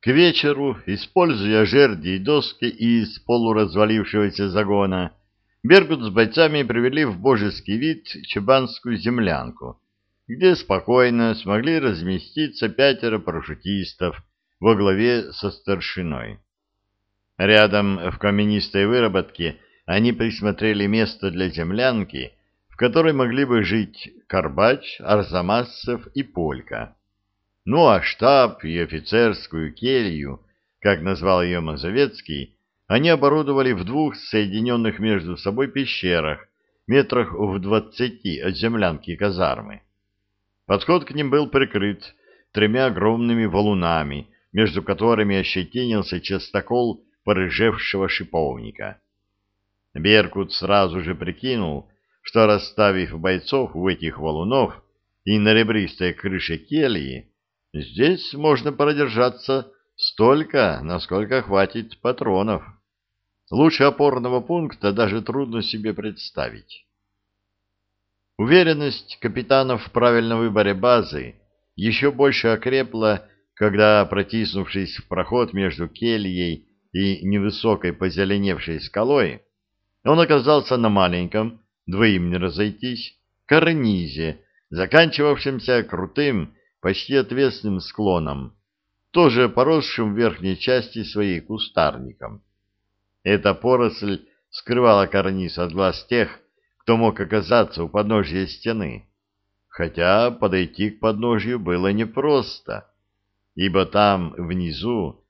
К вечеру, используя жерди и доски из полуразвалившегося загона, Бергут с бойцами привели в божеский вид чебанскую землянку, где спокойно смогли разместиться пятеро парашютистов во главе со старшиной. Рядом в каменистой выработке они присмотрели место для землянки, в которой могли бы жить Карбач, Арзамасцев и Полька. Ну а штаб и офицерскую келью, как назвал ее Мазовецкий, они оборудовали в двух соединенных между собой пещерах, метрах в двадцати от землянки казармы. Подход к ним был прикрыт тремя огромными валунами, между которыми ощетинился частокол порыжевшего шиповника. Беркут сразу же прикинул, что расставив бойцов у этих валунов и на ребристой крыше кельи, Здесь можно продержаться столько, насколько хватит патронов. Лучше опорного пункта даже трудно себе представить. Уверенность капитанов в правильном выборе базы еще больше окрепла, когда, протиснувшись в проход между кельей и невысокой позеленевшей скалой, он оказался на маленьком, двоим не разойтись, карнизе, заканчивавшемся крутым почти отвесным склоном, тоже поросшим в верхней части своей кустарником. Эта поросль скрывала карниз от глаз тех, кто мог оказаться у подножия стены, хотя подойти к подножию было непросто, ибо там, внизу,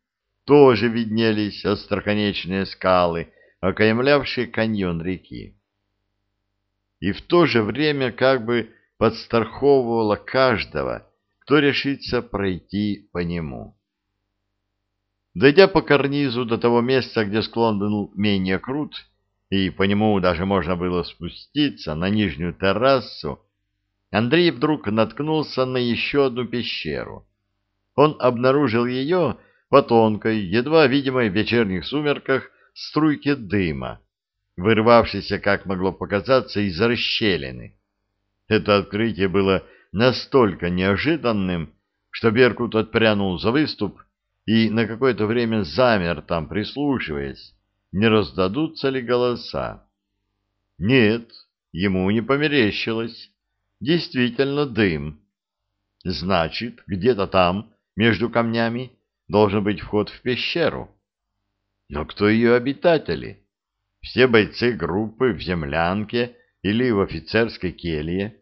тоже виднелись остроконечные скалы, окаймлявшие каньон реки. И в то же время как бы подстраховывала каждого, кто решится пройти по нему. Дойдя по карнизу до того места, где склон был менее крут, и по нему даже можно было спуститься на нижнюю террасу, Андрей вдруг наткнулся на еще одну пещеру. Он обнаружил ее по тонкой, едва видимой в вечерних сумерках струйке дыма, вырвавшейся, как могло показаться, из расщелины. Это открытие было настолько неожиданным, что Беркут отпрянул за выступ и на какое-то время замер там, прислушиваясь, не раздадутся ли голоса. Нет, ему не померещилось. Действительно дым. Значит, где-то там, между камнями, должен быть вход в пещеру. Но кто ее обитатели? Все бойцы группы в землянке или в офицерской келье?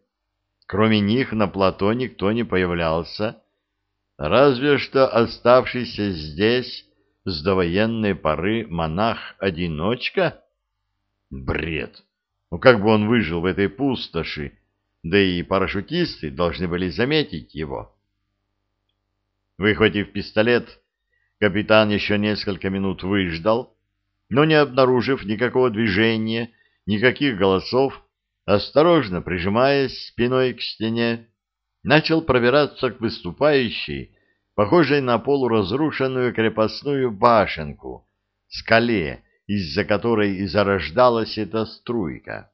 Кроме них на плато никто не появлялся, разве что оставшийся здесь с довоенной поры монах-одиночка? Бред! Ну как бы он выжил в этой пустоши, да и парашютисты должны были заметить его. Выхватив пистолет, капитан еще несколько минут выждал, но не обнаружив никакого движения, никаких голосов, осторожно прижимаясь спиной к стене, начал пробираться к выступающей, похожей на полуразрушенную крепостную башенку, скале, из-за которой и зарождалась эта струйка.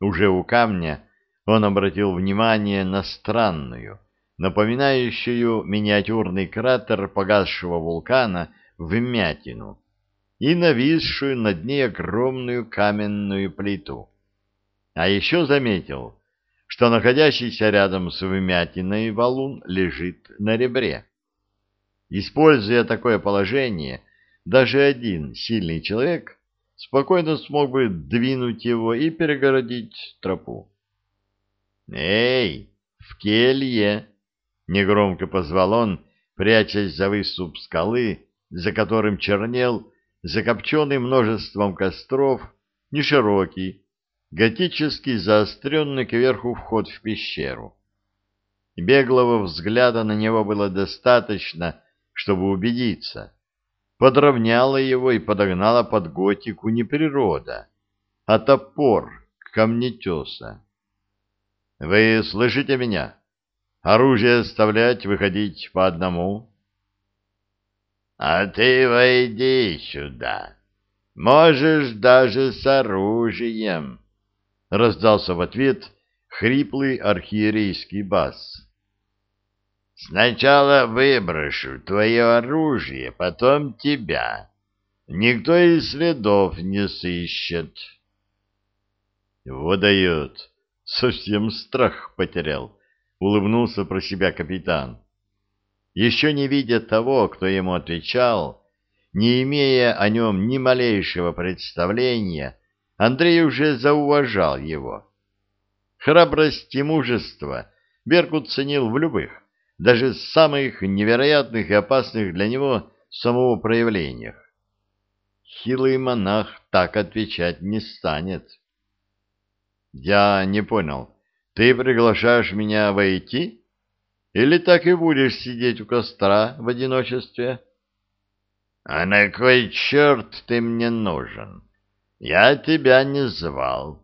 Уже у камня он обратил внимание на странную, напоминающую миниатюрный кратер погасшего вулкана вмятину и нависшую над ней огромную каменную плиту. А еще заметил, что находящийся рядом с вмятиной валун лежит на ребре. Используя такое положение, даже один сильный человек спокойно смог бы двинуть его и перегородить тропу. «Эй, в келье!» — негромко позвал он, прячась за выступ скалы, за которым чернел, закопченный множеством костров, неширокий, готически заостренный кверху вход в пещеру. Беглого взгляда на него было достаточно, чтобы убедиться. Подровняла его и подогнала под готику не природа, а топор камнетеса. «Вы слышите меня? Оружие оставлять, выходить по одному?» «А ты войди сюда. Можешь даже с оружием», раздался в ответ хриплый архиерейский бас. Сначала выброшу твое оружие, потом тебя. Никто и следов не сыщет. Водает. Совсем страх потерял, улыбнулся про себя капитан. Еще не видя того, кто ему отвечал, не имея о нем ни малейшего представления, Андрей уже зауважал его. Храбрость и мужество Беркут ценил в любых, даже самых невероятных и опасных для него самого проявлениях. Хилый монах так отвечать не станет. Я не понял, ты приглашаешь меня войти? Или так и будешь сидеть у костра в одиночестве? А на кой черт ты мне нужен? Я тебя не звал.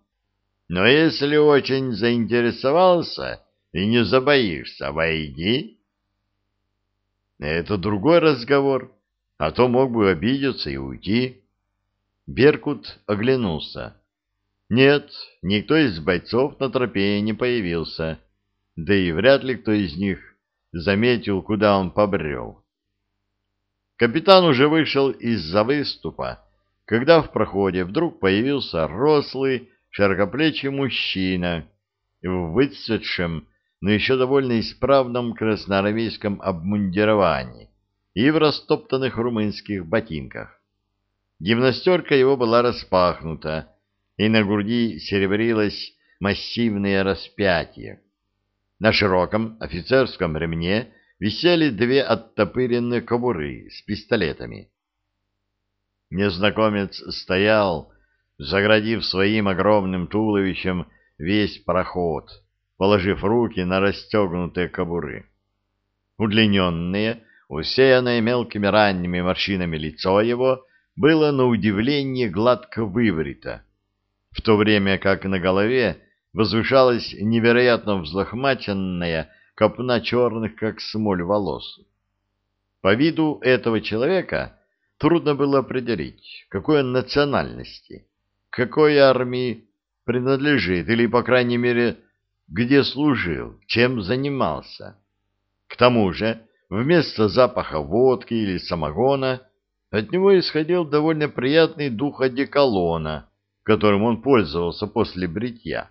Но если очень заинтересовался и не забоишься, войди. Это другой разговор, а то мог бы обидеться и уйти. Беркут оглянулся. Нет, никто из бойцов на тропе не появился, да и вряд ли кто из них заметил, куда он побрел. Капитан уже вышел из-за выступа, когда в проходе вдруг появился рослый, широкоплечий мужчина в выцветшем, но еще довольно исправном красноармейском обмундировании и в растоптанных румынских ботинках. Гимнастерка его была распахнута, и на груди серебрилось массивное распятие. На широком офицерском ремне висели две оттопыренные кобуры с пистолетами. Незнакомец стоял, заградив своим огромным туловищем весь проход, положив руки на расстегнутые кобуры. Удлиненное, усеянное мелкими ранними морщинами лицо его было на удивление гладко выбрито, в то время как на голове возвышалась невероятно взлохмаченная копна черных, как смоль, волос. По виду этого человека трудно было определить, какой он национальности какой армии принадлежит, или, по крайней мере, где служил, чем занимался. К тому же, вместо запаха водки или самогона от него исходил довольно приятный дух одеколона, которым он пользовался после бритья.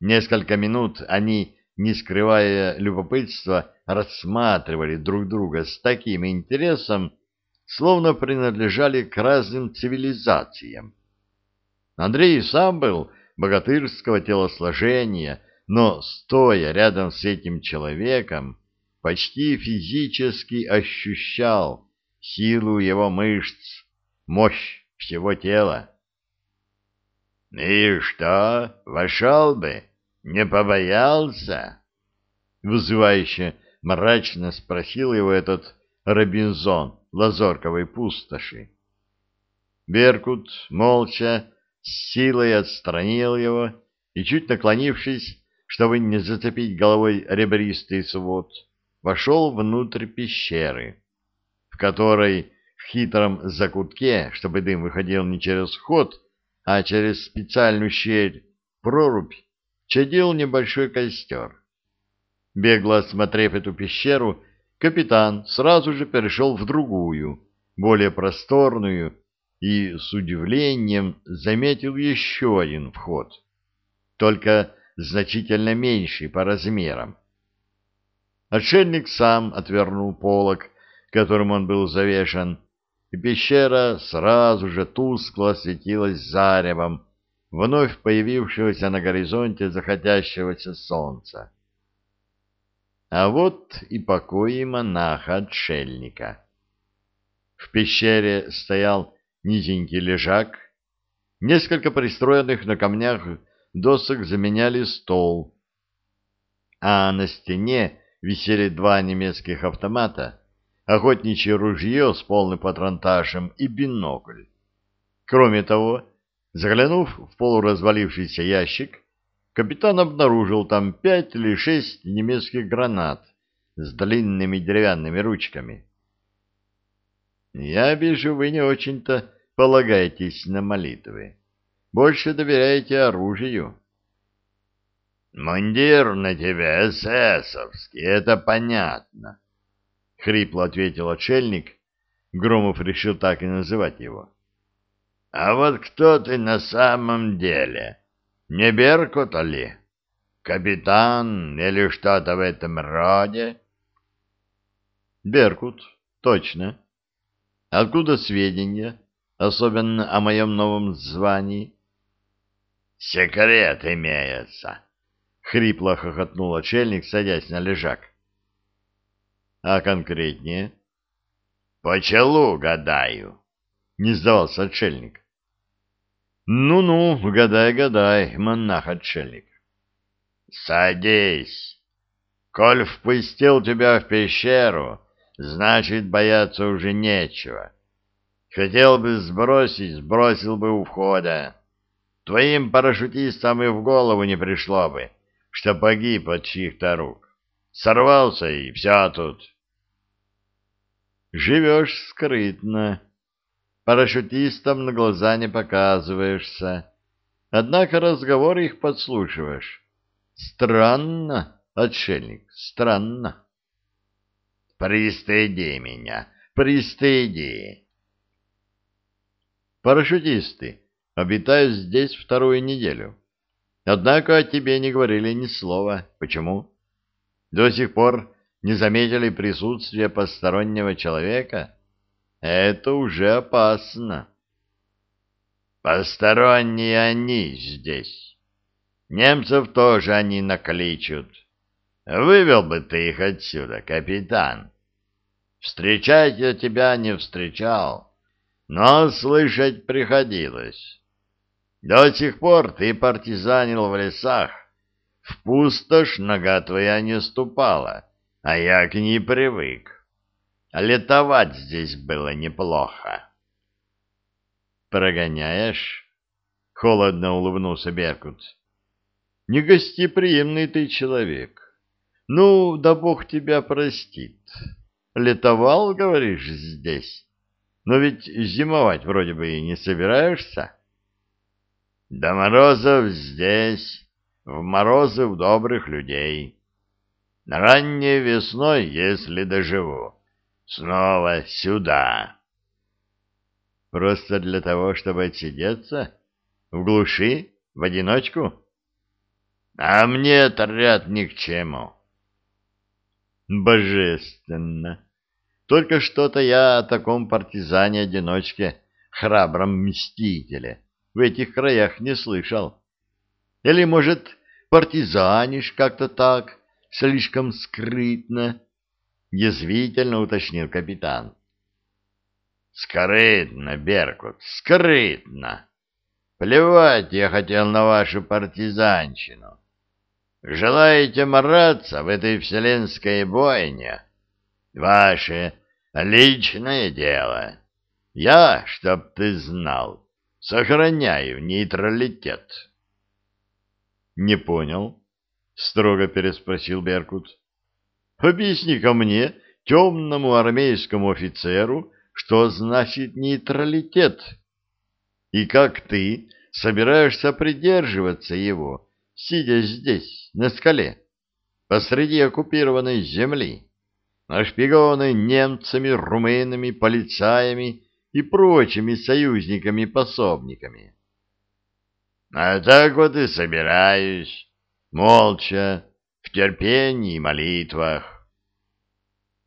Несколько минут они, не скрывая любопытства, рассматривали друг друга с таким интересом, словно принадлежали к разным цивилизациям. Андрей сам был богатырского телосложения, но, стоя рядом с этим человеком, почти физически ощущал силу его мышц, мощь всего тела. — И что, вошел бы, не побоялся? — вызывающе мрачно спросил его этот Робинзон лазорковой пустоши. Беркут молча с силой отстранил его и, чуть наклонившись, чтобы не зацепить головой ребристый свод, вошел внутрь пещеры, в которой в хитром закутке, чтобы дым выходил не через ход, а через специальную щель, прорубь, чадил небольшой костер. Бегло осмотрев эту пещеру, капитан сразу же перешел в другую, более просторную, и с удивлением заметил еще один вход, только значительно меньший по размерам. Отшельник сам отвернул полог, которым он был завешан, и пещера сразу же тускло осветилась заревом вновь появившегося на горизонте заходящегося солнца. А вот и покои монаха-отшельника. В пещере стоял низенький лежак. Несколько пристроенных на камнях досок заменяли стол. А на стене висели два немецких автомата, охотничье ружье с полным патронташем и бинокль. Кроме того, заглянув в полуразвалившийся ящик, капитан обнаружил там пять или шесть немецких гранат с длинными деревянными ручками. Я вижу, вы не очень-то полагаетесь на молитвы. Больше доверяете оружию. Мундир на тебе эсэсовский, это понятно, — хрипло ответил отшельник. Громов решил так и называть его. — А вот кто ты на самом деле? Не Беркут ли? Капитан или что-то в этом роде? — Беркут, точно. Откуда сведения, особенно о моем новом звании? — Секрет имеется. Хрипло хохотнул отшельник, садясь на лежак. — А конкретнее? — По челу гадаю, — не сдавался отшельник. Ну — Ну-ну, гадай-гадай, монах-отшельник. — Садись. Коль впустил тебя в пещеру, значит, бояться уже нечего. Хотел бы сбросить, сбросил бы у входа. Твоим парашютистам и в голову не пришло бы что погиб от чьих-то рук. Сорвался, и вся тут. Живешь скрытно. Парашютистам на глаза не показываешься. Однако разговор их подслушиваешь. Странно, отшельник, странно. Пристыди меня, пристыди. Парашютисты обитают здесь вторую неделю. Однако о тебе не говорили ни слова. Почему? До сих пор не заметили присутствия постороннего человека? Это уже опасно. Посторонние они здесь. Немцев тоже они накличут. Вывел бы ты их отсюда, капитан. Встречать я тебя не встречал, но слышать приходилось. До сих пор ты партизанил в лесах. В пустошь нога твоя не ступала, а я к ней привык. Летовать здесь было неплохо. Прогоняешь? Холодно улыбнулся Беркут. Негостеприимный ты человек. Ну, да бог тебя простит. Летовал, говоришь, здесь? Но ведь зимовать вроде бы и не собираешься. До морозов здесь, в морозы в добрых людей. Ранней весной, если доживу, снова сюда. Просто для того, чтобы отсидеться? В глуши? В одиночку? А мне отряд ни к чему. Божественно! Только что-то я о таком партизане-одиночке, храбром мстителе, в этих краях не слышал. Или, может, партизанишь как-то так, слишком скрытно? — язвительно уточнил капитан. — Скрытно, Беркут, скрытно. Плевать я хотел на вашу партизанщину. Желаете мараться в этой вселенской бойне? Ваше личное дело. Я, чтоб ты знал, Сохраняю нейтралитет. Не понял, строго переспросил Беркут. Объясни-ка мне, темному армейскому офицеру, что значит нейтралитет. И как ты собираешься придерживаться его, сидя здесь, на скале, посреди оккупированной земли, нашпигованной немцами, румынами, полицаями и прочими союзниками-пособниками. А так вот и собираюсь, молча, в терпении и молитвах.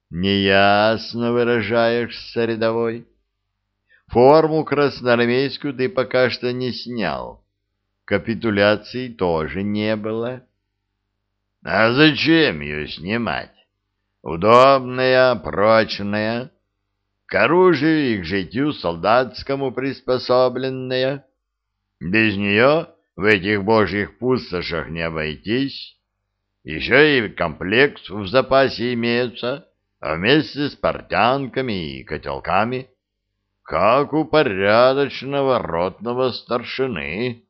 Неясно выражаешься, рядовой. Форму красноармейскую ты пока что не снял. Капитуляции тоже не было. А зачем ее снимать? Удобная, прочная, к оружию и к житью солдатскому приспособленная. Без нее в этих божьих пустошах не обойтись. Еще и комплект в запасе имеется, а вместе с портянками и котелками, как у порядочного ротного старшины.